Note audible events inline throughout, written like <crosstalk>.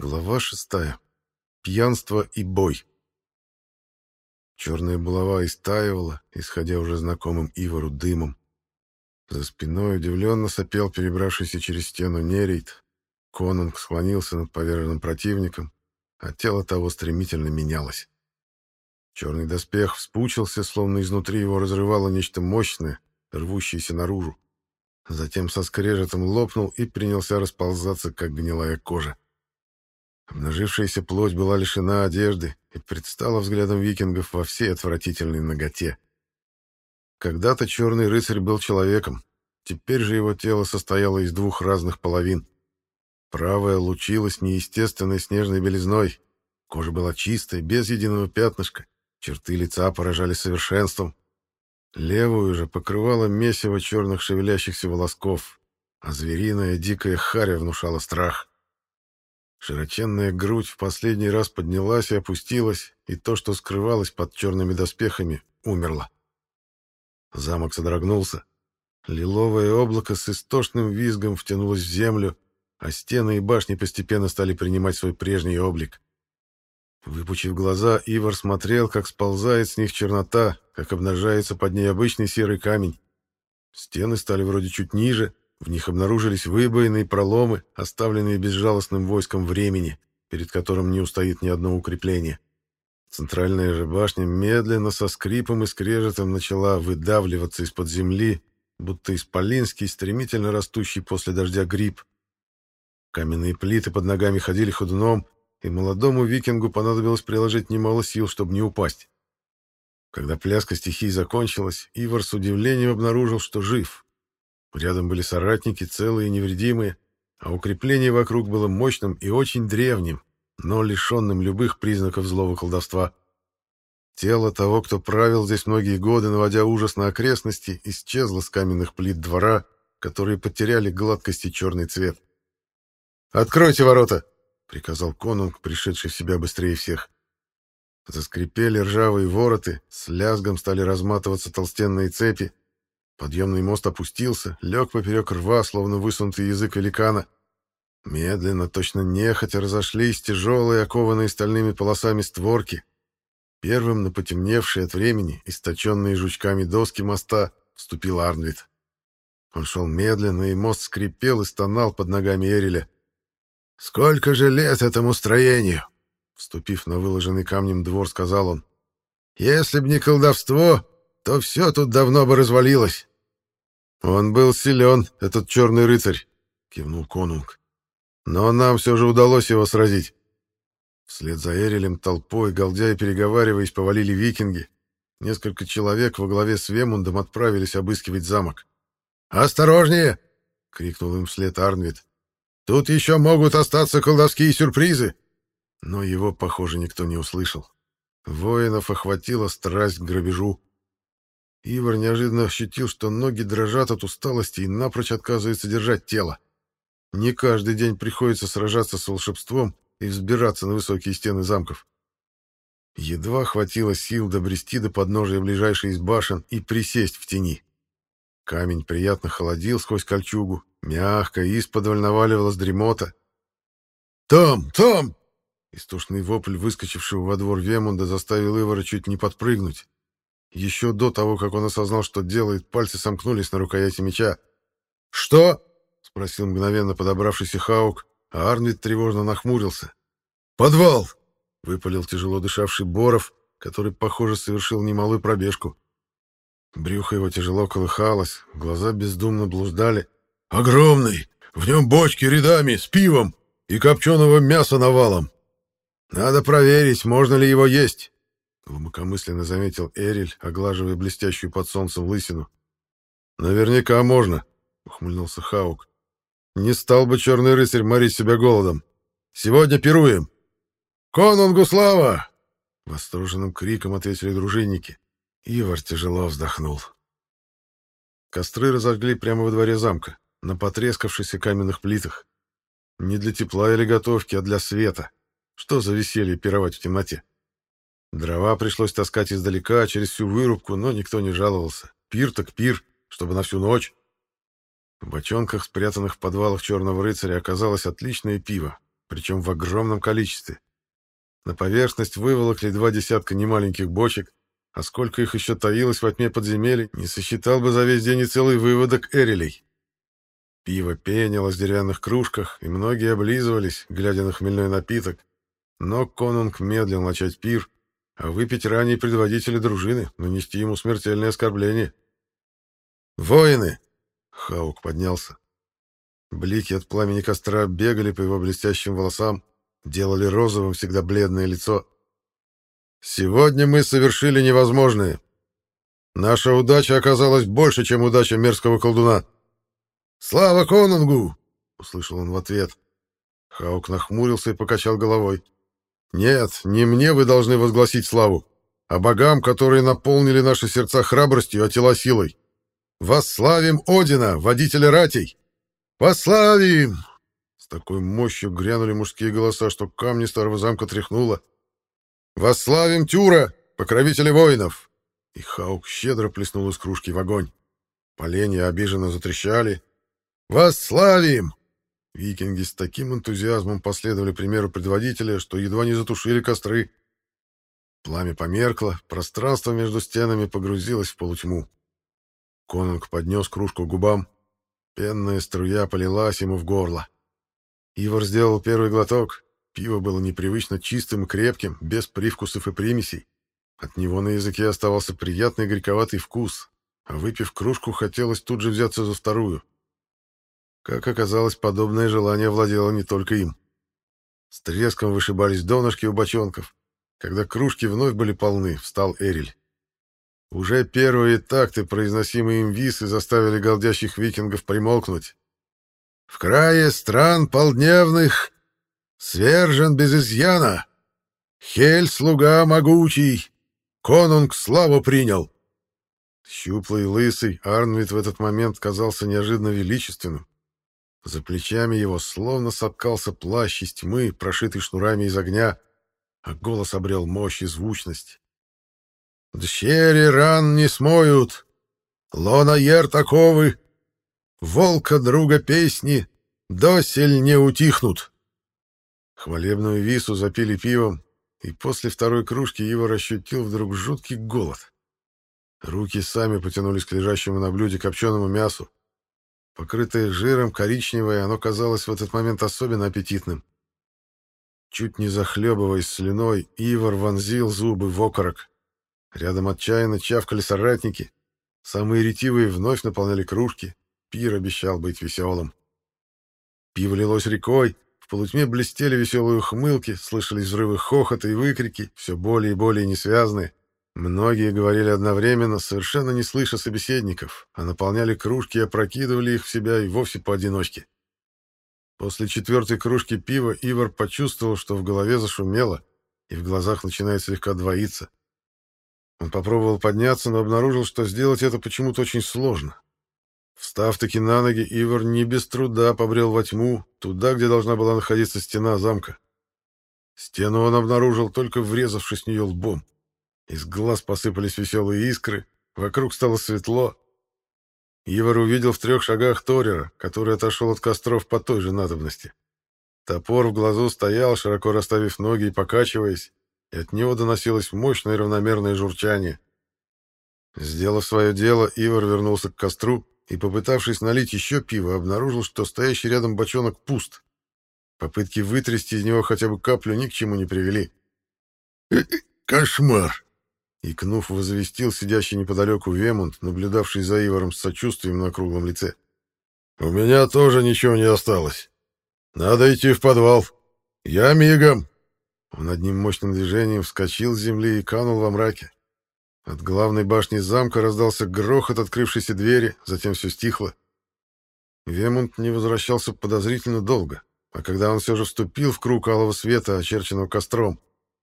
Глава шестая. Пьянство и бой. Черная булава истаивала, исходя уже знакомым Ивору дымом. За спиной удивленно сопел перебравшийся через стену Нерейт. Конунг склонился над поверженным противником, а тело того стремительно менялось. Черный доспех вспучился, словно изнутри его разрывало нечто мощное, рвущееся наружу. Затем со скрежетом лопнул и принялся расползаться, как гнилая кожа. Обнажившаяся плоть была лишена одежды и предстала взглядом викингов во всей отвратительной ноготе. Когда-то черный рыцарь был человеком, теперь же его тело состояло из двух разных половин. Правая лучилась неестественной снежной белизной, кожа была чистой, без единого пятнышка, черты лица поражали совершенством. Левую же покрывала месиво черных шевелящихся волосков, а звериная дикая харя внушала страх. Широченная грудь в последний раз поднялась и опустилась, и то, что скрывалось под черными доспехами, умерло. Замок содрогнулся. Лиловое облако с истошным визгом втянулось в землю, а стены и башни постепенно стали принимать свой прежний облик. Выпучив глаза, Ивар смотрел, как сползает с них чернота, как обнажается под ней обычный серый камень. Стены стали вроде чуть ниже, в них обнаружились выбоины и проломы, оставленные безжалостным войском времени, перед которым не устоит ни одно укрепление. Центральная же башня медленно, со скрипом и скрежетом начала выдавливаться из-под земли, будто исполинский, стремительно растущий после дождя гриб. Каменные плиты под ногами ходили ходуном, и молодому викингу понадобилось приложить немало сил, чтобы не упасть. Когда пляска стихий закончилась, Ивар с удивлением обнаружил, что жив. Рядом были соратники, целые и невредимые, а укрепление вокруг было мощным и очень древним, но лишенным любых признаков злого колдовства. Тело того, кто правил здесь многие годы, наводя ужас на окрестности, исчезло с каменных плит двора, которые потеряли гладкость и черный цвет. «Откройте ворота!» — приказал конунг, пришедший в себя быстрее всех. Заскрипели ржавые вороты, с лязгом стали разматываться толстенные цепи, Подъемный мост опустился, лег поперек рва, словно высунутый язык великана. Медленно, точно нехотя разошлись тяжелые, окованные стальными полосами створки. Первым на потемневшие от времени, источенные жучками доски моста, вступил Арнвид. Он шел медленно, и мост скрипел и стонал под ногами Эриля. «Сколько же лет этому строению?» Вступив на выложенный камнем двор, сказал он. «Если б не колдовство, то все тут давно бы развалилось. «Он был силен, этот черный рыцарь», — кивнул конунг. «Но нам все же удалось его сразить». Вслед за Эрилем толпой, галдя и переговариваясь, повалили викинги. Несколько человек во главе с Вемундом отправились обыскивать замок. «Осторожнее!» — крикнул им вслед Арнвид. «Тут еще могут остаться колдовские сюрпризы!» Но его, похоже, никто не услышал. Воинов охватила страсть к грабежу. Ивар неожиданно ощутил, что ноги дрожат от усталости и напрочь отказывается держать тело. Не каждый день приходится сражаться с волшебством и взбираться на высокие стены замков. Едва хватило сил добрести до подножия ближайшей из башен и присесть в тени. Камень приятно холодил сквозь кольчугу, мягко и исподволь наваливалась дремота. «Том! Том!» Истошный вопль, выскочившего во двор Вемунда, заставил Ивара чуть не подпрыгнуть. Еще до того, как он осознал, что делает, пальцы сомкнулись на рукояти меча. «Что?» — спросил мгновенно подобравшийся Хаук, а Арнвид тревожно нахмурился. «Подвал!» — выпалил тяжело дышавший Боров, который, похоже, совершил немалую пробежку. Брюхо его тяжело колыхалось, глаза бездумно блуждали. «Огромный! В нем бочки рядами, с пивом и копченого мяса навалом. Надо проверить, можно ли его есть. Глубокомысленно заметил Эриль, оглаживая блестящую под солнцем лысину. «Наверняка можно», — ухмыльнулся Хаук. «Не стал бы черный рыцарь морить себя голодом. Сегодня пируем!» «Конунгу слава!» — восторженным криком ответили дружинники. Ивар тяжело вздохнул. Костры разожгли прямо во дворе замка, на потрескавшихся каменных плитах. Не для тепла или готовки, а для света. Что за веселье пировать в темноте? Дрова пришлось таскать издалека, через всю вырубку, но никто не жаловался. Пир так пир, чтобы на всю ночь. В бочонках, спрятанных в подвалах Черного рыцаря, оказалось отличное пиво. причем в огромном количестве. На поверхность выволокли два десятка немаленьких бочек, а сколько их еще таилось во тьме подземелий, не сосчитал бы за весь день и целый выводок эрелей. Пиво пенилось в деревянных кружках, и многие облизывались, глядя на хмельной напиток. Но конунг медлил начать пир, а выпить ранее предводители дружины, нанести ему смертельное оскорбление. «Воины!» — Хаук поднялся. Блики от пламени костра бегали по его блестящим волосам, делали розовым всегда бледное лицо. «Сегодня мы совершили невозможное. Наша удача оказалась больше, чем удача мерзкого колдуна». «Слава конунгу!» — услышал он в ответ. Хаук нахмурился и покачал головой. «Нет, не мне вы должны возгласить славу, а богам, которые наполнили наши сердца храбростью, а тела силой. Восславим Одина, водителя ратей! Восславим!» С такой мощью грянули мужские голоса, что камни старого замка тряхнуло. «Восславим Тюра, покровителя воинов!» И Хаук щедро плеснул из кружки в огонь. Поленья обиженно затрещали, «Восславим!» Викинги с таким энтузиазмом последовали примеру предводителя, что едва не затушили костры. Пламя померкло, пространство между стенами погрузилось в полутьму. Конунг поднес кружку к губам. Пенная струя полилась ему в горло. Ивар сделал первый глоток. Пиво было непривычно чистым и крепким, без привкусов и примесей. От него на языке оставался приятный горьковатый вкус, а выпив кружку, хотелось тут же взяться за вторую. Как оказалось, подобное желание владело не только им. С треском вышибались донышки у бочонков. Когда кружки вновь были полны, встал Эриль. Уже первые такты, произносимые им висы, заставили голдящих викингов примолкнуть. «В крае стран полдневных свержен без изъяна. Хель, слуга могучий, конунг славу принял». Щуплый и лысый Арнвид в этот момент казался неожиданно величественным. За плечами его словно соткался плащ из тьмы, прошитый шнурами из огня, а голос обрел мощь и звучность. «Дщери ран не смоют, лона ер таковы, волка друга песни, досель не утихнут». Хвалебную вису запили пивом, и после второй кружки его ощутил вдруг жуткий голод. Руки сами потянулись к лежащему на блюде копченому мясу. Покрытое жиром, коричневое, оно казалось в этот момент особенно аппетитным. Чуть не захлебываясь слюной, Ивар вонзил зубы в окорок. Рядом отчаянно чавкали соратники. Самые ретивые вновь наполняли кружки. Пир обещал быть веселым. Пиво лилось рекой, в полутьме блестели веселые ухмылки, слышались взрывы хохота и выкрики, все более и более несвязные. Многие говорили одновременно, совершенно не слыша собеседников, а наполняли кружки и опрокидывали их в себя и вовсе поодиночке. После четвертой кружки пива Ивар почувствовал, что в голове зашумело, и в глазах начинает слегка двоиться. Он попробовал подняться, но обнаружил, что сделать это почему-то очень сложно. Встав-таки на ноги, Ивар не без труда побрел во тьму, туда, где должна была находиться стена замка. Стену он обнаружил, только врезавшись в нее лбом. Из глаз посыпались веселые искры, вокруг стало светло. Ивар увидел в трех шагах Торера, который отошел от костров по той же надобности. Топор в глазу стоял, широко расставив ноги и покачиваясь, и от него доносилось мощное равномерное журчание. Сделав свое дело, Ивар вернулся к костру и, попытавшись налить еще пиво, обнаружил, что стоящий рядом бочонок пуст. Попытки вытрясти из него хотя бы каплю ни к чему не привели. «Кошмар!» Икнув, возвестил сидящий неподалеку Вемунд, наблюдавший за Ивором с сочувствием на круглом лице. «У меня тоже ничего не осталось. Надо идти в подвал. Я мигом!» Он одним мощным движением вскочил с земли и канул во мраке. От главной башни замка раздался грохот открывшейся двери, затем все стихло. Вемунд не возвращался подозрительно долго, а когда он все же вступил в круг алого света, очерченного костром,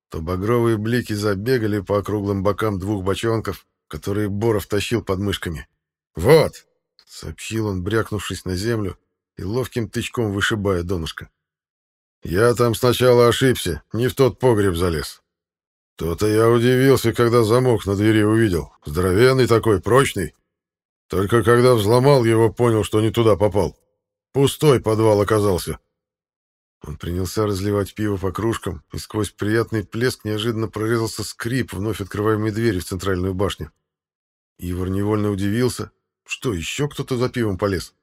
то багровые блики забегали по округлым бокам двух бочонков, которые Боров тащил под мышками. «Вот!» — сообщил он, брякнувшись на землю и ловким тычком вышибая донышко. «Я там сначала ошибся, не в тот погреб залез. То-то я удивился, когда замок на двери увидел. Здоровенный такой, прочный. Только когда взломал его, понял, что не туда попал. Пустой подвал оказался. Он принялся разливать пиво по кружкам, и сквозь приятный плеск неожиданно прорезался скрип вновь открываемой двери в центральную башню. Ивар невольно удивился. Что, еще кто-то за пивом полез?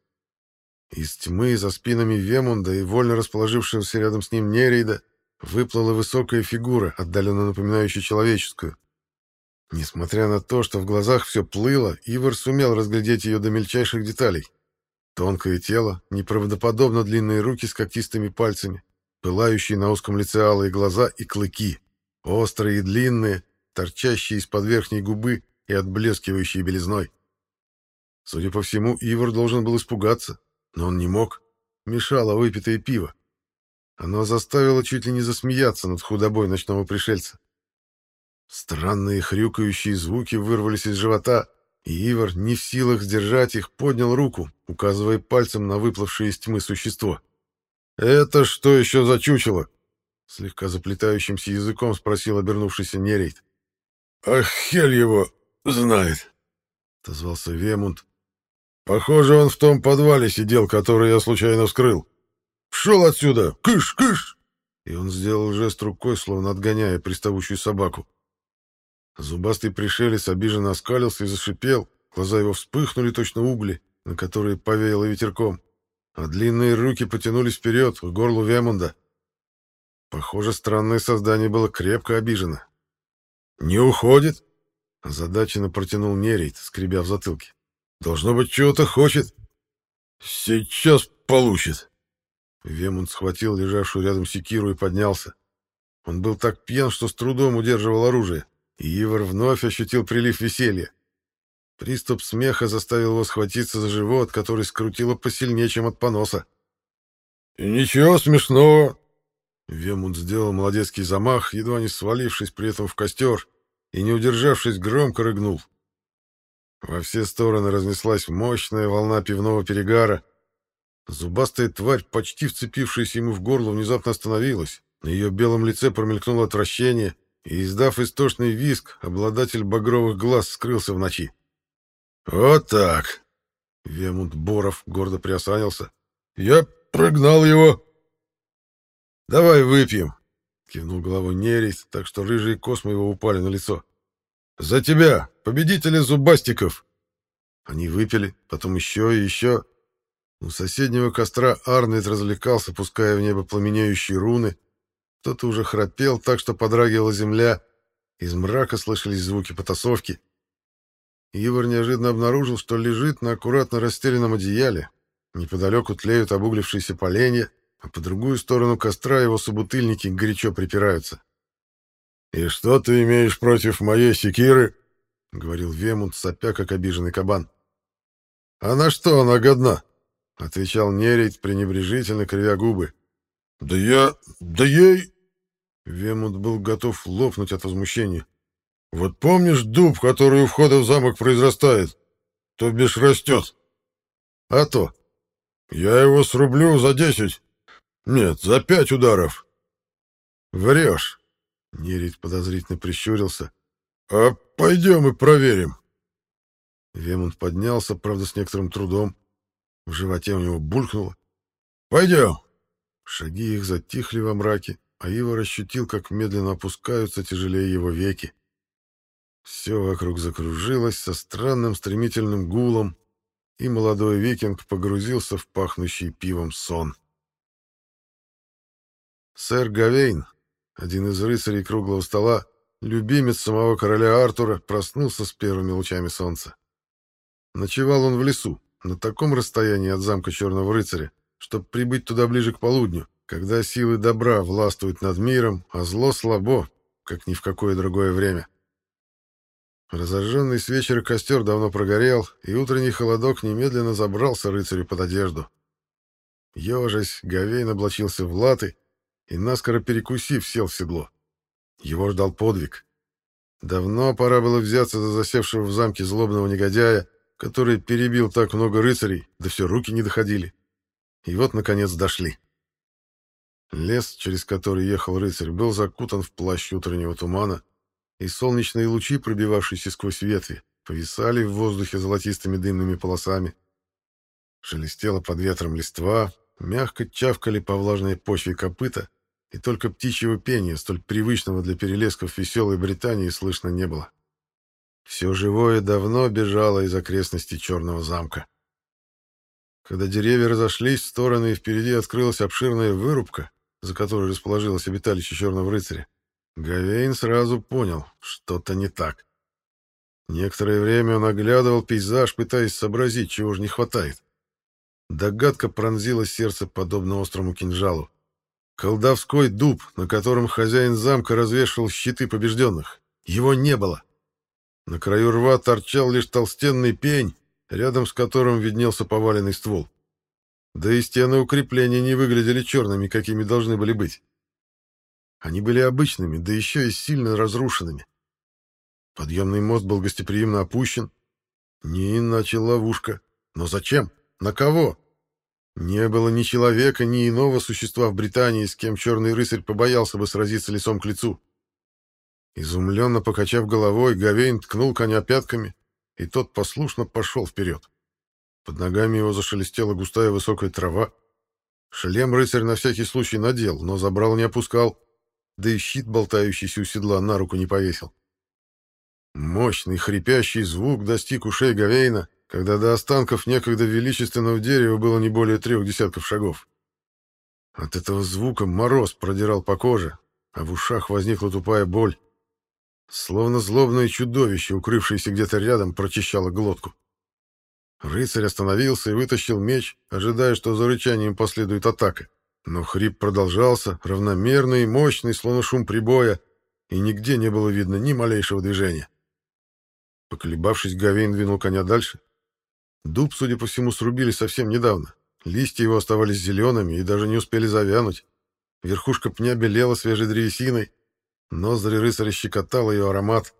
Из тьмы за спинами Вемунда и вольно расположившегося рядом с ним Нерейда выплыла высокая фигура, отдаленно напоминающая человеческую. Несмотря на то, что в глазах все плыло, Ивар сумел разглядеть ее до мельчайших деталей. Тонкое тело, неправдоподобно длинные руки с когтистыми пальцами, пылающие на узком лице алые глаза и клыки, острые и длинные, торчащие из-под верхней губы и отблескивающие белизной. Судя по всему, Ивар должен был испугаться, но он не мог. Мешало выпитое пиво. Оно заставило чуть ли не засмеяться над худобой ночного пришельца. Странные хрюкающие звуки вырвались из живота, и Ивар, не в силах сдержать их, поднял руку, указывая пальцем на выплывшее из тьмы существо. «Это что еще за чучело?» Слегка заплетающимся языком спросил обернувшийся Нерейт. «Ах, хель его знает!» — отозвался Вемунд, Похоже, он в том подвале сидел, который я случайно вскрыл. Шел отсюда! Кыш, кыш!» И он сделал жест рукой, словно отгоняя приставучую собаку. Зубастый пришелец обиженно оскалился и зашипел. Глаза его вспыхнули точно угли, на которые повеяло ветерком, а длинные руки потянулись вперед, к горлу Вемунда. Похоже, странное создание было крепко обижено. «Не уходит?» Озадаченно протянул Нерейт, скребя в затылке. Должно быть, чего-то хочет. Сейчас получит. Вемунд схватил лежавшую рядом секиру и поднялся. Он был так пьян, что с трудом удерживал оружие, Ивар вновь ощутил прилив веселья. Приступ смеха заставил его схватиться за живот, который скрутило посильнее, чем от поноса. «И ничего смешного!» Вемунд сделал молодецкий замах, едва не свалившись при этом в костер, и, не удержавшись, громко рыгнул. Во все стороны разнеслась мощная волна пивного перегара. Зубастая тварь, почти вцепившаяся ему в горло, внезапно остановилась. На ее белом лице промелькнуло отвращение, и, издав истошный визг, обладатель багровых глаз скрылся в ночи. «Вот так!» Вемунд Боров гордо приосанился. «Я прогнал его!» «Давай выпьем!» — кивнул головой Нерейс, так что рыжие космы его упали на лицо. «За тебя, победителя зубастиков!» Они выпили, потом еще и еще. У соседнего костра Арнольд развлекался, пуская в небо пламенеющие руны. Кто-то уже храпел так, что подрагивала земля. Из мрака слышались звуки потасовки. Ивар неожиданно обнаружил, что лежит на аккуратно расстеленном одеяле. Неподалеку тлеют обуглившиеся поленья, а по другую сторону костра его собутыльники горячо припираются. «И что ты имеешь против моей секиры?» — говорил Вемунд, сопя, как обиженный кабан. «А на что она годна?» — отвечал Нерейт, пренебрежительно кривя губы. «Да я... да ей...» Вемунд был готов лопнуть от возмущения. «Вот помнишь дуб, который у входа в замок произрастает? То бишь растет?» «А то...» «Я его срублю за десять. Нет, за пять ударов». «Врешь. Нерит подозрительно прищурился. «А пойдем и проверим». Вемонт поднялся, правда, с некоторым трудом. В животе у него булькнуло. «Пойдем». Шаги их затихли во мраке, а Ива ощутил, как медленно опускаются тяжелее его веки. Все вокруг закружилось со странным стремительным гулом, и молодой викинг погрузился в пахнущий пивом сон. Сэр Гавейн, один из рыцарей круглого стола, любимец самого короля Артура, проснулся с первыми лучами солнца. Ночевал он в лесу, на таком расстоянии от замка Черного рыцаря, чтобы прибыть туда ближе к полудню, когда силы добра властвуют над миром, а зло слабо, как ни в какое другое время. Разожженный с вечера костер давно прогорел, и утренний холодок немедленно забрался рыцарю под одежду. Ежась, Гавейн облачился в латы и, наскоро перекусив, сел в седло. Его ждал подвиг. Давно пора было взяться за засевшего в замке злобного негодяя, который перебил так много рыцарей, да все руки не доходили. И вот, наконец, дошли. Лес, через который ехал рыцарь, был закутан в плащ утреннего тумана, и солнечные лучи, пробивавшиеся сквозь ветви, повисали в воздухе золотистыми дымными полосами. Шелестела под ветром листва, Мягко чавкали по влажной почве копыта, и только птичьего пения, столь привычного для перелесков веселой Британии, слышно не было. Все живое давно бежало из окрестностей Черного замка. Когда деревья разошлись в стороны и впереди открылась обширная вырубка, за которой расположилось обиталище Черного рыцаря, Гавейн сразу понял, что-то не так. Некоторое время он оглядывал пейзаж, пытаясь сообразить, чего же не хватает. Догадка пронзила сердце, подобно острому кинжалу. Колдовской дуб, на котором хозяин замка развешивал щиты побежденных. Его не было. На краю рва торчал лишь толстенный пень, рядом с которым виднелся поваленный ствол. Да и стены укрепления не выглядели черными, какими должны были быть. Они были обычными, да еще и сильно разрушенными. Подъемный мост был гостеприимно опущен. Не иначе ловушка. Но зачем? На кого? Не было ни человека, ни иного существа в Британии, с кем черный рыцарь побоялся бы сразиться лицом к лицу. Изумленно покачав головой, Гавейн ткнул коня пятками, и тот послушно пошел вперед. Под ногами его зашелестела густая высокая трава. Шлем рыцарь на всякий случай надел, но забрал не опускал, да и щит, болтающийся у седла, на руку не повесил. Мощный хрипящий звук достиг ушей Гавейна, когда до останков некогда величественного дерева было не более трех десятков шагов. От этого звука мороз продирал по коже, а в ушах возникла тупая боль. Словно злобное чудовище, укрывшееся где-то рядом, прочищало глотку. Рыцарь остановился и вытащил меч, ожидая, что за рычанием последует атака. Но хрип продолжался, равномерный и мощный, словно шум прибоя, и нигде не было видно ни малейшего движения. Поколебавшись, Гавейн двинул коня дальше. Дуб, судя по всему, срубили совсем недавно. Листья его оставались зелеными и даже не успели завянуть. Верхушка пня белела свежей древесиной. Ноздри рыцаря щекотал ее аромат.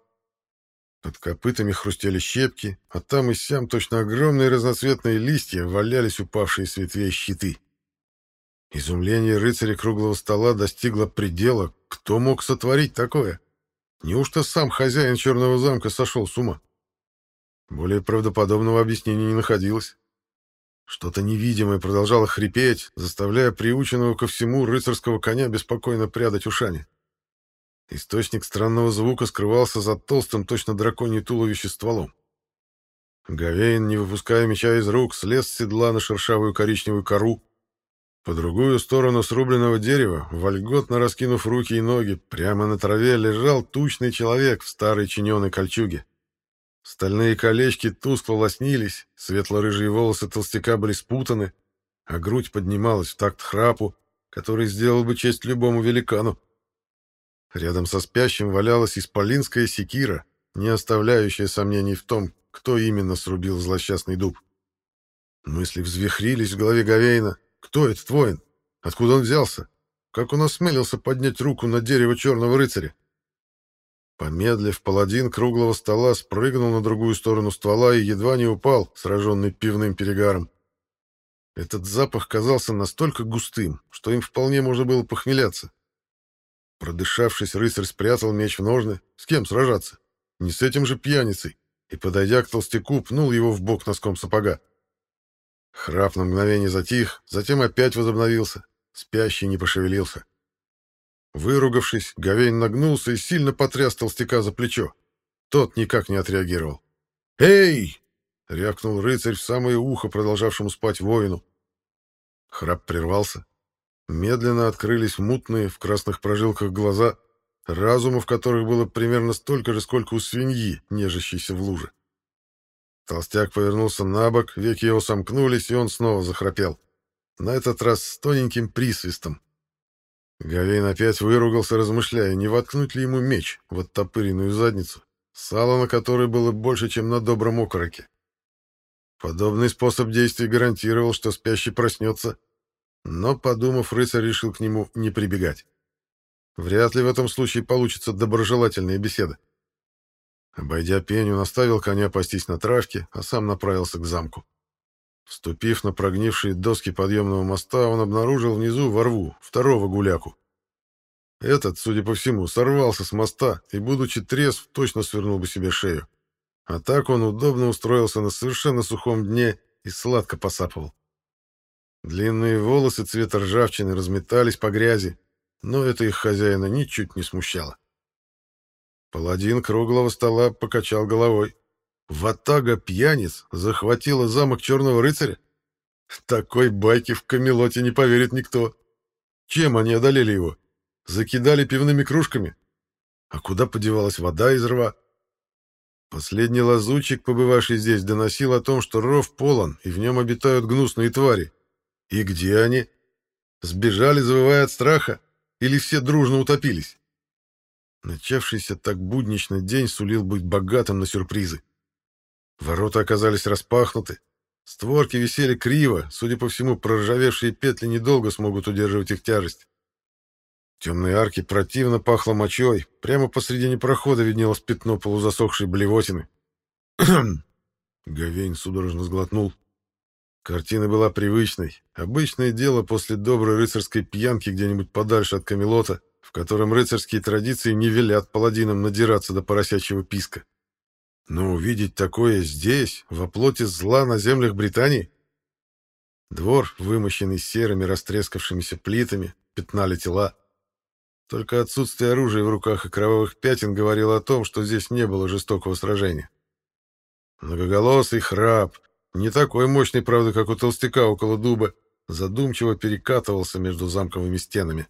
Под копытами хрустели щепки, а там и сям точно огромные разноцветные листья валялись упавшие с ветвей щиты. Изумление рыцаря круглого стола достигло предела. Кто мог сотворить такое? Неужто сам хозяин Черного замка сошел с ума? Более правдоподобного объяснения не находилось. Что-то невидимое продолжало хрипеть, заставляя приученного ко всему рыцарского коня беспокойно прядать ушами. Источник странного звука скрывался за толстым, точно драконье туловище стволом. Гавейн, не выпуская меча из рук, слез с седла на шершавую коричневую кору, по другую сторону срубленного дерева, вольготно раскинув руки и ноги, прямо на траве лежал тучный человек в старой чиненой кольчуге. Стальные колечки тускло лоснились, светло-рыжие волосы толстяка были спутаны, а грудь поднималась в такт храпу, который сделал бы честь любому великану. Рядом со спящим валялась исполинская секира, не оставляющая сомнений в том, кто именно срубил злосчастный дуб. Мысли взвихрились в голове Гавейна, кто этот воин? Откуда он взялся? Как он осмелился поднять руку на дерево черного рыцаря? Помедлив, паладин круглого стола спрыгнул на другую сторону ствола и едва не упал, сраженный пивным перегаром. Этот запах казался настолько густым, что им вполне можно было похмеляться. Продышавшись, рыцарь спрятал меч в ножны. С кем сражаться? Не с этим же пьяницей. И, подойдя к толстяку, пнул его в бок носком сапога. Храп на мгновение затих, затем опять возобновился. Спящий не пошевелился. Выругавшись, Гавейн нагнулся и сильно потряс толстяка за плечо. Тот никак не отреагировал. «Эй!» — рявкнул рыцарь в самое ухо продолжавшему спать воину. Храп прервался. Медленно открылись мутные в красных прожилках глаза, разума в которых было примерно столько же, сколько у свиньи, нежащейся в луже. Толстяк повернулся на бок, веки его сомкнулись, и он снова захрапел. На этот раз с тоненьким присвистом. Гавейн опять выругался, размышляя, не воткнуть ли ему меч в оттопыренную задницу, сало на которой было больше, чем на добром окороке. Подобный способ действий гарантировал, что спящий проснется, но, подумав, рыцарь решил к нему не прибегать. Вряд ли в этом случае получится доброжелательная беседа. Обойдя пень, он оставил коня пастись на травке, а сам направился к замку. Вступив на прогнившие доски подъемного моста, он обнаружил внизу во рву второго гуляку. Этот, судя по всему, сорвался с моста и, будучи трезв, точно свернул бы себе шею. А так он удобно устроился на совершенно сухом дне и сладко посапывал. Длинные волосы цвета ржавчины разметались по грязи, но это их хозяина ничуть не смущало. Паладин круглого стола покачал головой. Ватага пьяниц захватила замок Черного Рыцаря? Такой байки в Камелоте не поверит никто. Чем они одолели его? Закидали пивными кружками? А куда подевалась вода из рва? Последний лазучик, побывавший здесь, доносил о том, что ров полон, и в нем обитают гнусные твари. И где они? Сбежали, завывая от страха? Или все дружно утопились? Начавшийся так буднично день сулил быть богатым на сюрпризы. Ворота оказались распахнуты. Створки висели криво, судя по всему, проржавевшие петли недолго смогут удерживать их тяжесть. В темной арке противно пахло мочой, прямо посредине прохода виднелось пятно полузасохшей блевотины. <clears throat> Гавейн судорожно сглотнул. Картина была привычной. Обычное дело после доброй рыцарской пьянки где-нибудь подальше от Камелота, в котором рыцарские традиции не велят паладинам надираться до поросячьего писка. Но увидеть такое здесь, во плоти зла на землях Британии? Двор, вымощенный серыми растрескавшимися плитами, пятнали тела. Только отсутствие оружия в руках и кровавых пятен говорило о том, что здесь не было жестокого сражения. Многоголосый храп, не такой мощный, правда, как у толстяка около дуба, задумчиво перекатывался между замковыми стенами.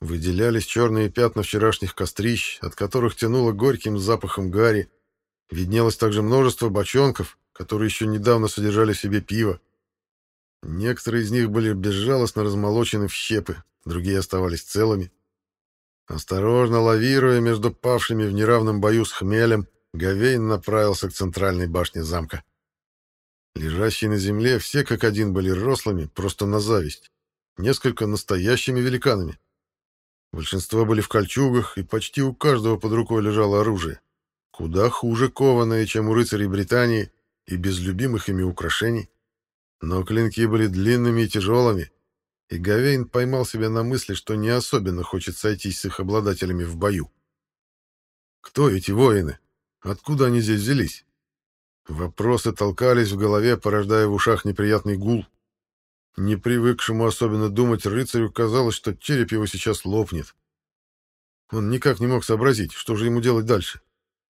Выделялись черные пятна вчерашних кострищ, от которых тянуло горьким запахом гари. Виднелось также множество бочонков, которые еще недавно содержали в себе пиво. Некоторые из них были безжалостно размолочены в щепы, другие оставались целыми. Осторожно лавируя между павшими в неравном бою с хмелем, Гавейн направился к центральной башне замка. Лежащие на земле все как один были рослыми, просто на зависть. Несколько настоящими великанами. Большинство были в кольчугах, и почти у каждого под рукой лежало оружие. Куда хуже кованое, чем у рыцарей Британии, и без любимых ими украшений. Но клинки были длинными и тяжелыми, и Гавейн поймал себя на мысли, что не особенно хочет сойтись с их обладателями в бою. Кто эти воины? Откуда они здесь взялись? Вопросы толкались в голове, порождая в ушах неприятный гул. Не привыкшему особенно думать рыцарю казалось, что череп его сейчас лопнет. Он никак не мог сообразить, что же ему делать дальше.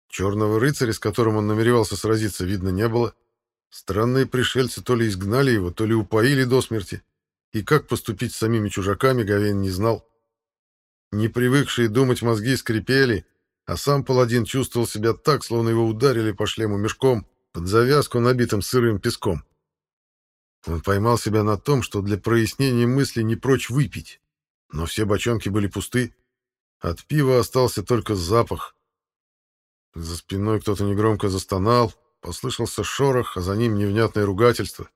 Черного рыцаря, с которым он намеревался сразиться, видно не было. Странные пришельцы то ли изгнали его, то ли упоили до смерти. И как поступить с самими чужаками, Гавен не знал. Не привыкшие думать мозги скрипели, а сам паладин чувствовал себя так, словно его ударили по шлему мешком, под завязку, набитым сырым песком. Он поймал себя на том, что для прояснения мысли не прочь выпить. Но все бочонки были пусты. От пива остался только запах. За спиной кто-то негромко застонал, послышался шорох, а за ним невнятное ругательство.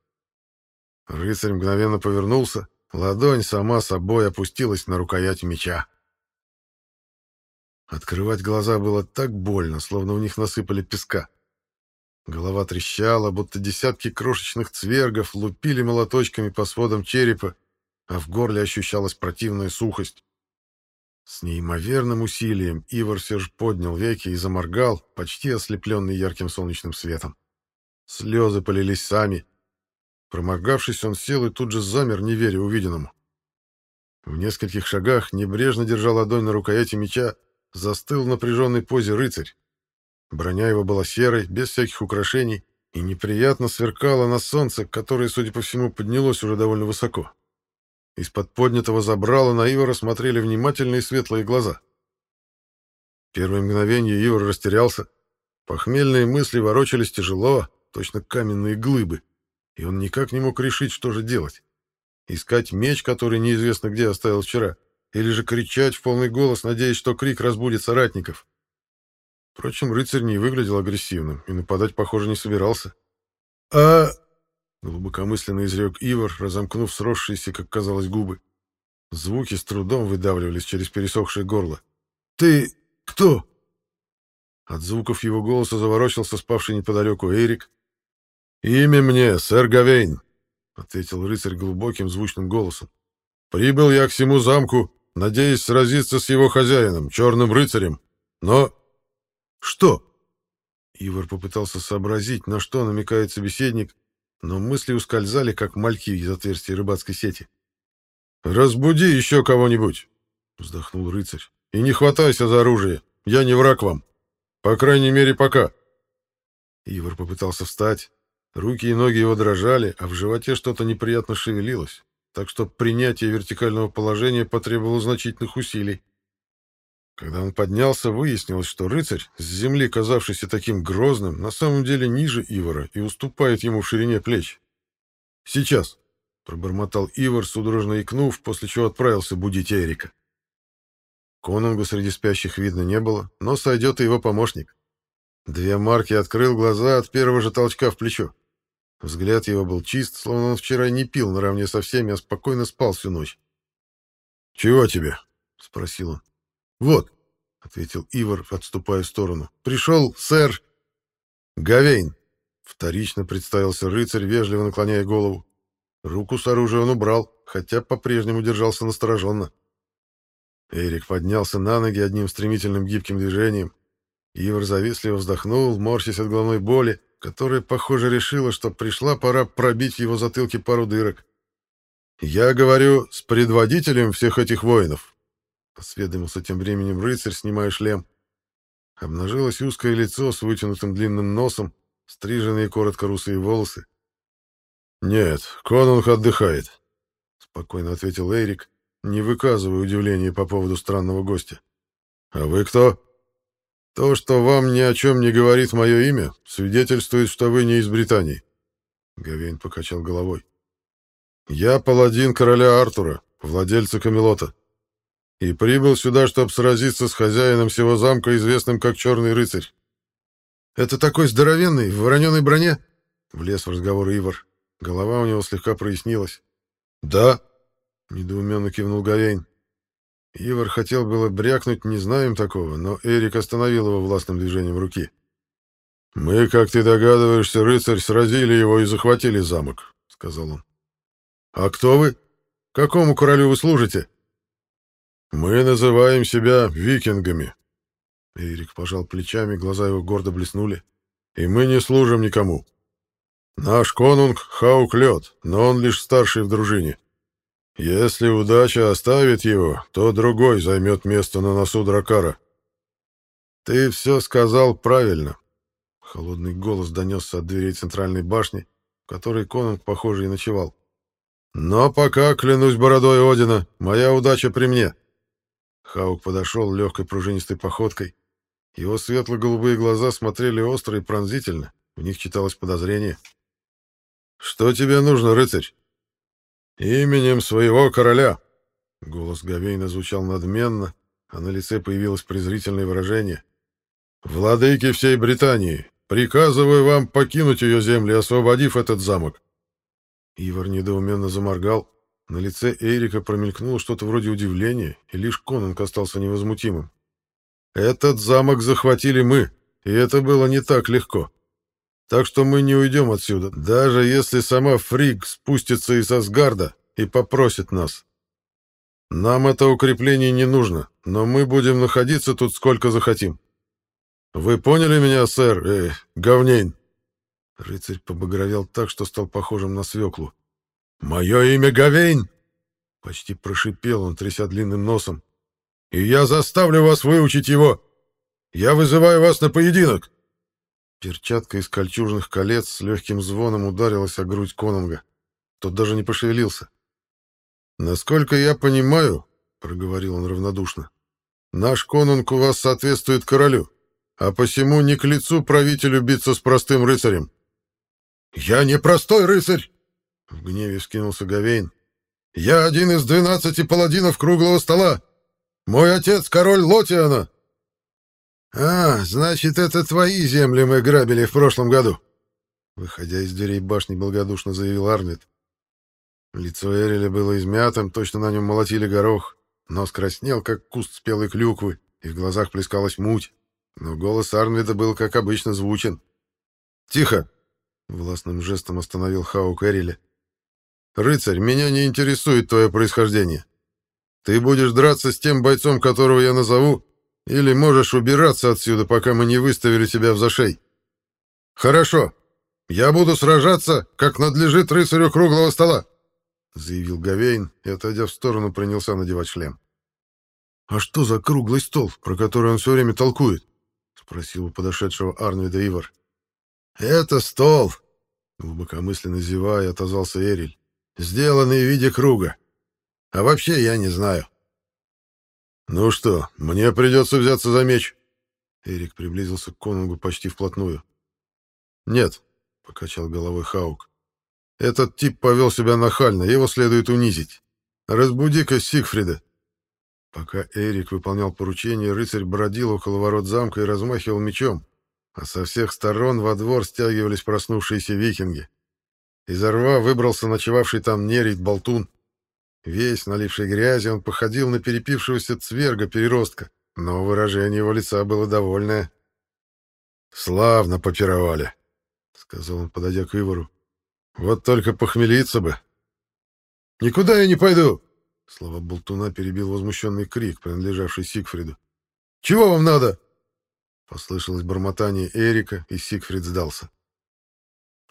Рыцарь мгновенно повернулся, ладонь сама собой опустилась на рукоять меча. Открывать глаза было так больно, словно в них насыпали песка. Голова трещала, будто десятки крошечных цвергов лупили молоточками по сводам черепа, а в горле ощущалась противная сухость. С неимоверным усилием Ивар все же поднял веки и заморгал, почти ослепленный ярким солнечным светом. Слезы полились сами. Проморгавшись, он сел и тут же замер, не веря увиденному. В нескольких шагах, небрежно держа ладонь на рукояти меча, застыл в напряженной позе рыцарь. Броня его была серой, без всяких украшений, и неприятно сверкала на солнце, которое, судя по всему, поднялось уже довольно высоко. Из-под поднятого забрала на Ивара смотрели внимательные светлые глаза. Первое мгновение Ивар растерялся. Похмельные мысли ворочались тяжело, точно каменные глыбы, и он никак не мог решить, что же делать. Искать меч, который неизвестно где оставил вчера, или же кричать в полный голос, надеясь, что крик разбудит соратников. Впрочем, рыцарь не выглядел агрессивным и нападать, похоже, не собирался. «А...» — глубокомысленно изрек Ивар, разомкнув сросшиеся, как казалось, губы. Звуки с трудом выдавливались через пересохшее горло. «Ты кто?» От звуков его голоса заворочился спавший неподалеку Эрик. «Имя мне, сэр Гавейн», — ответил рыцарь глубоким звучным голосом. «Прибыл я к всему замку, надеясь сразиться с его хозяином, черным рыцарем, но «Что?» Ивар попытался сообразить, на что намекает собеседник, но мысли ускользали, как мальки из отверстия рыбацкой сети. «Разбуди еще кого-нибудь!» — вздохнул рыцарь. «И не хватайся за оружие, я не враг вам. По крайней мере, пока». Ивар попытался встать. Руки и ноги его дрожали, а в животе что-то неприятно шевелилось, так что принятие вертикального положения потребовало значительных усилий. Когда он поднялся, выяснилось, что рыцарь, с земли казавшийся таким грозным, на самом деле ниже Ивара и уступает ему в ширине плеч. «Сейчас», — пробормотал Ивар, судорожно икнув, после чего отправился будить Эрика. Конунга среди спящих видно не было, но сойдет и его помощник. Две марки открыл глаза от первого же толчка в плечо. Взгляд его был чист, словно он вчера не пил наравне со всеми, а спокойно спал всю ночь. «Чего тебе?» — спросил он. «Вот», — ответил Ивар, отступая в сторону. «Пришел сэр Гавейн», — вторично представился рыцарь, вежливо наклоняя голову. Руку с оружием он убрал, хотя по-прежнему держался настороженно. Эрик поднялся на ноги одним стремительным гибким движением. Ивар завистливо вздохнул, морщась от головной боли, которая, похоже, решила, что пришла пора пробить в его затылке пару дырок. «Я говорю с предводителем всех этих воинов», — осведомился тем временем рыцарь, снимая шлем. Обнажилось узкое лицо с вытянутым длинным носом, стриженные коротко русые волосы. «Нет, конунг отдыхает», — спокойно ответил Эрик, не выказывая удивления по поводу странного гостя. «А вы кто?» «То, что вам ни о чем не говорит мое имя, свидетельствует, что вы не из Британии». Гавейн покачал головой. «Я паладин короля Артура, владельца Камелота, и прибыл сюда, чтобы сразиться с хозяином всего замка, известным как Черный Рыцарь». «Это такой здоровенный, в вороненой броне?» — влез в разговор Ивар. Голова у него слегка прояснилась. «Да», — недоуменно кивнул Гавейн. Ивар хотел было брякнуть «не знаем такого», но Эрик остановил его властным движением руки. «Мы, как ты догадываешься, рыцарь, сразили его и захватили замок», — сказал он. «А кто вы? Какому королю вы служите?» «Мы называем себя викингами». Эрик пожал плечами, глаза его гордо блеснули. «И мы не служим никому. Наш конунг — Хаук Лед, но он лишь старший в дружине. Если удача оставит его, то другой займет место на носу Дракара. Ты все сказал правильно. Холодный голос донесся от дверей центральной башни, в которой Конунг, похоже, и ночевал. Но пока, клянусь бородой Одина, моя удача при мне. Хаук подошел легкой пружинистой походкой. Его светло-голубые глаза смотрели остро и пронзительно, в них читалось подозрение. «Что тебе нужно, рыцарь?» «Именем своего короля!» Голос Гавейна звучал надменно, а на лице появилось презрительное выражение. «Владыки всей Британии, приказываю вам покинуть ее земли, освободив этот замок!» Ивар недоуменно заморгал. На лице Эрика промелькнуло что-то вроде удивления, и лишь Конанг остался невозмутимым. «Этот замок захватили мы, и это было не так легко. Так что мы не уйдем отсюда, даже если сама Фриг спустится из Асгарда и попросит нас. Нам это укрепление не нужно, но мы будем находиться тут сколько захотим. Вы поняли меня, сэр, э, говнейн?» Рыцарь побагровел так, что стал похожим на свеклу. «Мое имя Гавейн!» Почти прошипел он, тряся длинным носом. «И я заставлю вас выучить его! Я вызываю вас на поединок!» Перчатка из кольчужных колец с легким звоном ударилась о грудь конунга. Тот даже не пошевелился. «Насколько я понимаю, — проговорил он равнодушно, — наш конунг у вас соответствует королю, а посему не к лицу правителю биться с простым рыцарем». «Я не простой рыцарь!» — в гневе вскинулся Гавейн. «Я один из двенадцати паладинов круглого стола. Мой отец — король Лотиана, «А, значит, это твои земли мы грабили в прошлом году!» Выходя из дверей башни, благодушно заявил Арнет. Лицо Эриля было измятым, точно на нем молотили горох. Нос краснел, как куст спелой клюквы, и в глазах плескалась муть. Но голос Арнвида был, как обычно, звучен. «Тихо!» — властным жестом остановил Хаук Эриля. «Рыцарь, меня не интересует твое происхождение. Ты будешь драться с тем бойцом, которого я назову, или можешь убираться отсюда, пока мы не выставили тебя в зашей. Хорошо. Я буду сражаться, как надлежит рыцарю круглого стола, заявил Гавейн и, отойдя в сторону, принялся надевать шлем. А что за круглый стол, про который он все время толкует? спросил у подошедшего Арнвида Ивар. Это стол, глубокомысленно зевая, отозвался Эриль, сделанный в виде круга. А вообще я не знаю. Ну что, мне придется взяться за меч. Эрик приблизился к конунгу почти вплотную. Нет, покачал головой Хаук. Этот тип повел себя нахально, его следует унизить. Разбуди-ка Сигфрида. Пока Эрик выполнял поручение, рыцарь бродил около ворот замка и размахивал мечом, а со всех сторон во двор стягивались проснувшиеся викинги. Из рва выбрался ночевавший там нерить болтун. Весь наливший грязи, он походил на перепившегося цверга-переростка, но выражение его лица было довольное. «Славно попировали», — сказал он, подойдя к Ивару. «Вот только похмелиться бы». «Никуда я не пойду!» Слова болтуна перебил возмущенный крик, принадлежавший Сигфриду. «Чего вам надо?» Послышалось бормотание Эрика, и Сигфрид сдался.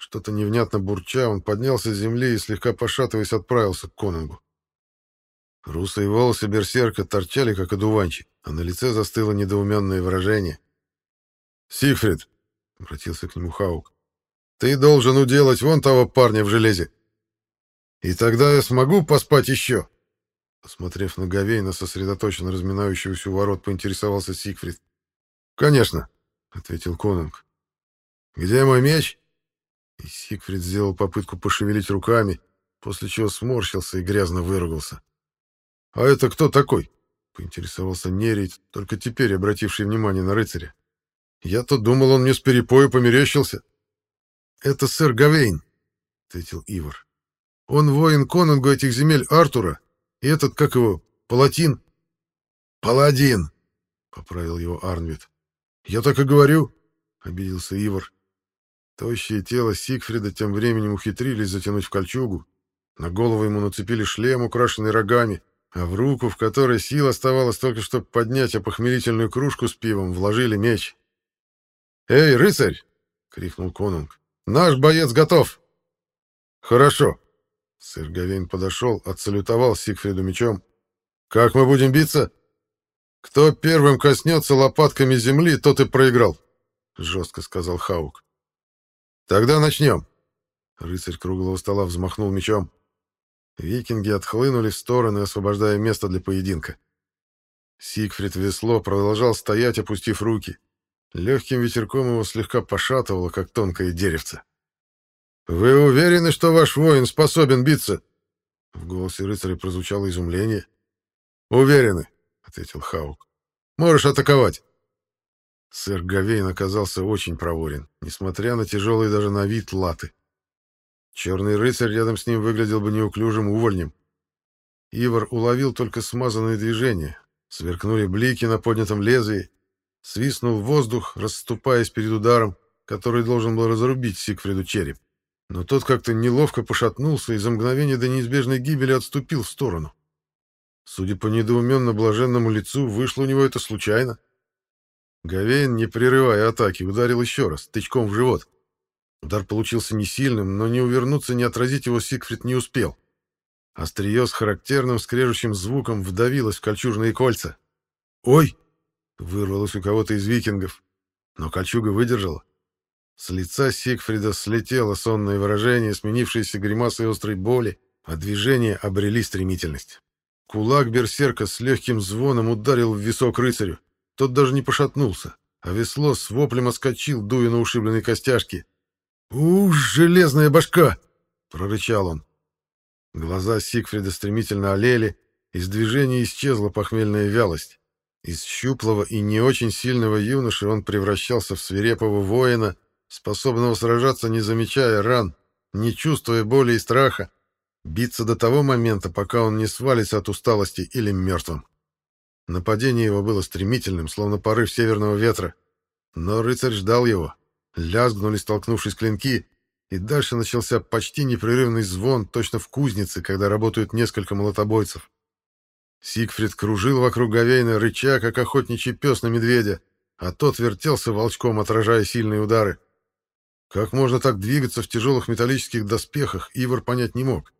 Что-то невнятно бурча, он поднялся с земли и, слегка пошатываясь, отправился к Конунгу. Русые волосы берсерка торчали, как одуванчик, а на лице застыло недоуменное выражение. «Сигфрид!» — обратился к нему Хаук. «Ты должен уделать вон того парня в железе. И тогда я смогу поспать еще!» Посмотрев на Гавейна, сосредоточенно разминающегося у ворот, поинтересовался Сигфрид. «Конечно», — ответил Конунг. «Где мой меч?» И Сигфрид сделал попытку пошевелить руками, после чего сморщился и грязно выругался. «А это кто такой?» — поинтересовался Нерит, только теперь обративший внимание на рыцаря. «Я-то думал, он мне с перепою померещился». «Это сэр Гавейн», — ответил Ивар. «Он воин конунгу этих земель Артура, и этот, как его, палатин». «Паладин», — поправил его Арнвид. «Я так и говорю», — обиделся Ивар. Тощее тело Сигфрида тем временем ухитрились затянуть в кольчугу. На голову ему нацепили шлем, украшенный рогами, а в руку, в которой сил оставалось только, чтобы поднять опохмелительную кружку с пивом, вложили меч. «Эй, рыцарь!» — крикнул конунг. «Наш боец готов!» «Хорошо!» Сэр Гавейн подошел, отсалютовал Сигфриду мечом. «Как мы будем биться?» «Кто первым коснется лопатками земли, тот и проиграл», — жестко сказал Хаук. «Тогда начнем». Рыцарь круглого стола взмахнул мечом. Викинги отхлынули в стороны, освобождая место для поединка. Сигфрид весло продолжал стоять, опустив руки. Легким ветерком его слегка пошатывало, как тонкое деревце. «Вы уверены, что ваш воин способен биться?» В голосе рыцаря прозвучало изумление. «Уверены», — ответил Хаук. «Можешь атаковать». Сэр Гавейн оказался очень проворен, несмотря на тяжелые даже на вид латы. Черный рыцарь рядом с ним выглядел бы неуклюжим увольнем. Ивар уловил только смазанные движения, сверкнули блики на поднятом лезвии, свистнул воздух, расступаясь перед ударом, который должен был разрубить Сигфриду череп. Но тот как-то неловко пошатнулся и за мгновение до неизбежной гибели отступил в сторону. Судя по недоуменно блаженному лицу, вышло у него это случайно. Гавейн, не прерывая атаки, ударил еще раз, тычком в живот. Удар получился не сильным, но не увернуться, не отразить его Сигфрид не успел. Острие с характерным скрежущим звуком вдавилось в кольчужные кольца. «Ой!» — вырвалось у кого-то из викингов. Но кольчуга выдержала. С лица Сигфрида слетело сонное выражение, сменившееся гримасой острой боли, а движения обрели стремительность. Кулак берсерка с легким звоном ударил в висок рыцарю. Тот даже не пошатнулся, а весло с воплем отскочил, дуя на ушибленные костяшки. «Уж, железная башка!» — прорычал он. Глаза Сигфрида стремительно олели, из движения исчезла похмельная вялость. Из щуплого и не очень сильного юноши он превращался в свирепого воина, способного сражаться, не замечая ран, не чувствуя боли и страха, биться до того момента, пока он не свалится от усталости или мертвым. Нападение его было стремительным, словно порыв северного ветра, но рыцарь ждал его. Лязгнули, столкнувшись клинки, и дальше начался почти непрерывный звон, точно в кузнице, когда работают несколько молотобойцев. Сигфрид кружил вокруг Гавейна, рыча, как охотничий пес на медведя, а тот вертелся волчком, отражая сильные удары. Как можно так двигаться в тяжелых металлических доспехах, Ивар понять не мог.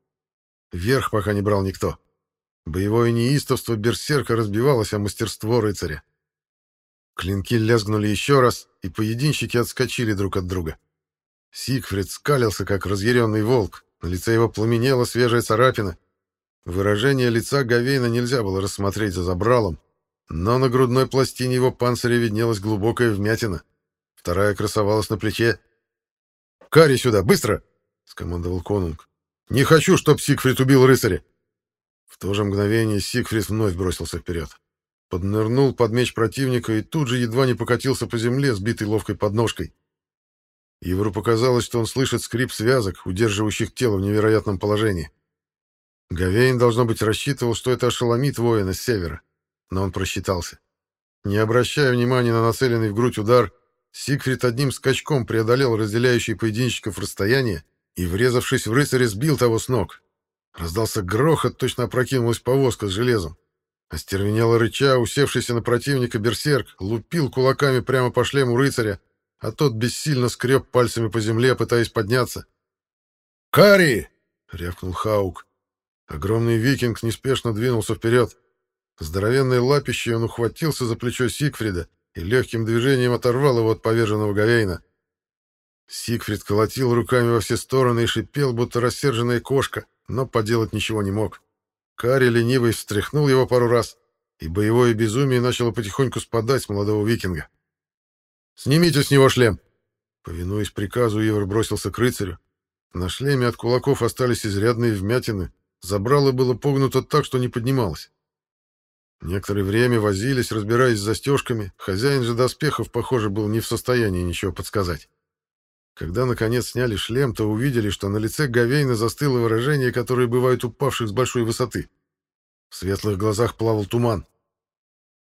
Верх пока не брал никто. Боевое неистовство берсерка разбивалось о мастерство рыцаря. Клинки лязгнули еще раз, и поединщики отскочили друг от друга. Сигфрид скалился, как разъяренный волк, на лице его пламенела свежая царапина. Выражение лица Гавейна нельзя было рассмотреть за забралом, но на грудной пластине его панциря виднелась глубокая вмятина. Вторая красовалась на плече. «Кари сюда, быстро!» — скомандовал конунг. «Не хочу, чтоб Сигфрид убил рыцаря!» В то же мгновение Сигфрид вновь бросился вперед. Поднырнул под меч противника и тут же едва не покатился по земле, сбитый ловкой подножкой. Ивру показалось, что он слышит скрип связок, удерживающих тело в невероятном положении. Гавейн, должно быть, рассчитывал, что это ошеломит воина с севера, но он просчитался. Не обращая внимания на нацеленный в грудь удар, Сигфрид одним скачком преодолел разделяющие поединщиков расстояние и, врезавшись в рыцаря, сбил того с ног. Раздался грохот, точно опрокинулась повозка с железом. Остервенело рыча, усевшийся на противника берсерк, лупил кулаками прямо по шлему рыцаря, а тот бессильно скреб пальцами по земле, пытаясь подняться. «Кари!» — рявкнул Хаук. Огромный викинг неспешно двинулся вперед. Здоровенной лапищей он ухватился за плечо Сигфрида и легким движением оторвал его от поверженного Гавейна. Сигфрид колотил руками во все стороны и шипел, будто рассерженная кошка, но поделать ничего не мог. Кари ленивый встряхнул его пару раз, и боевое безумие начало потихоньку спадать с молодого викинга. «Снимите с него шлем!» Повинуясь приказу, Ивар бросился к рыцарю. На шлеме от кулаков остались изрядные вмятины, забрало было погнуто так, что не поднималось. Некоторое время возились, разбираясь с застежками, хозяин же доспехов, похоже, был не в состоянии ничего подсказать. Когда, наконец, сняли шлем, то увидели, что на лице Гавейна застыло выражение, которое бывает упавших с большой высоты. В светлых глазах плавал туман.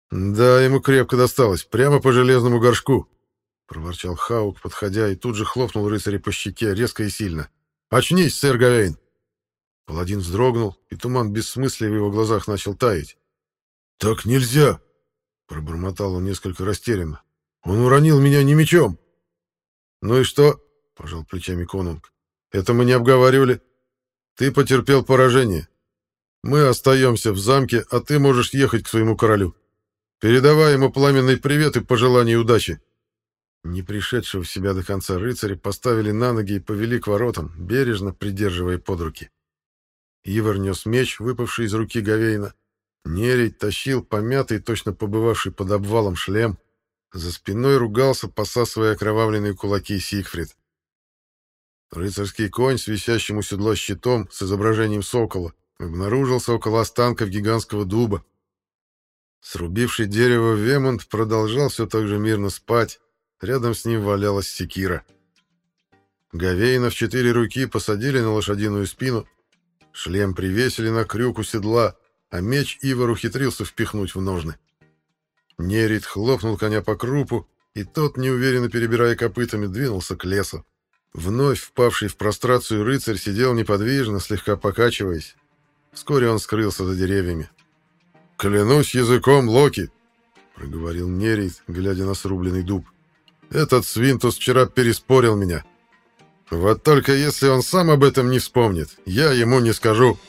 «Да, ему крепко досталось, прямо по железному горшку», — проворчал Хаук, подходя, и тут же хлопнул рыцаря по щеке резко и сильно. «Очнись, сэр Гавейн!» Паладин вздрогнул, и туман бессмыслия в его глазах начал таять. «Так нельзя!» — пробормотал он несколько растерянно. «Он уронил меня не мечом!» «Ну и что?» — пожал плечами конунг. «Это мы не обговаривали. Ты потерпел поражение. Мы остаемся в замке, а ты можешь ехать к своему королю. Передавай ему пламенный привет и пожелание удачи». Не пришедшего в себя до конца рыцаря поставили на ноги и повели к воротам, бережно придерживая под руки. Ивар нес меч, выпавший из руки Гавейна. Нерей тащил помятый, точно побывавший под обвалом шлем. За спиной ругался, посасывая окровавленные кулаки Сигфрид. Рыцарский конь с висящим у седла щитом с изображением сокола обнаружился около останков гигантского дуба. Срубивший дерево Вемонт продолжал все так же мирно спать, рядом с ним валялась секира. Гавейна в четыре руки посадили на лошадиную спину, шлем привесили на крюк у седла, а меч Ивар ухитрился впихнуть в ножны. Нерит хлопнул коня по крупу, и тот, неуверенно перебирая копытами, двинулся к лесу. Вновь впавший в прострацию рыцарь сидел неподвижно, слегка покачиваясь. Вскоре он скрылся за деревьями. «Клянусь языком Локи!» — проговорил Нерит, глядя на срубленный дуб. «Этот Свинтус вчера переспорил меня. Вот только если он сам об этом не вспомнит, я ему не скажу».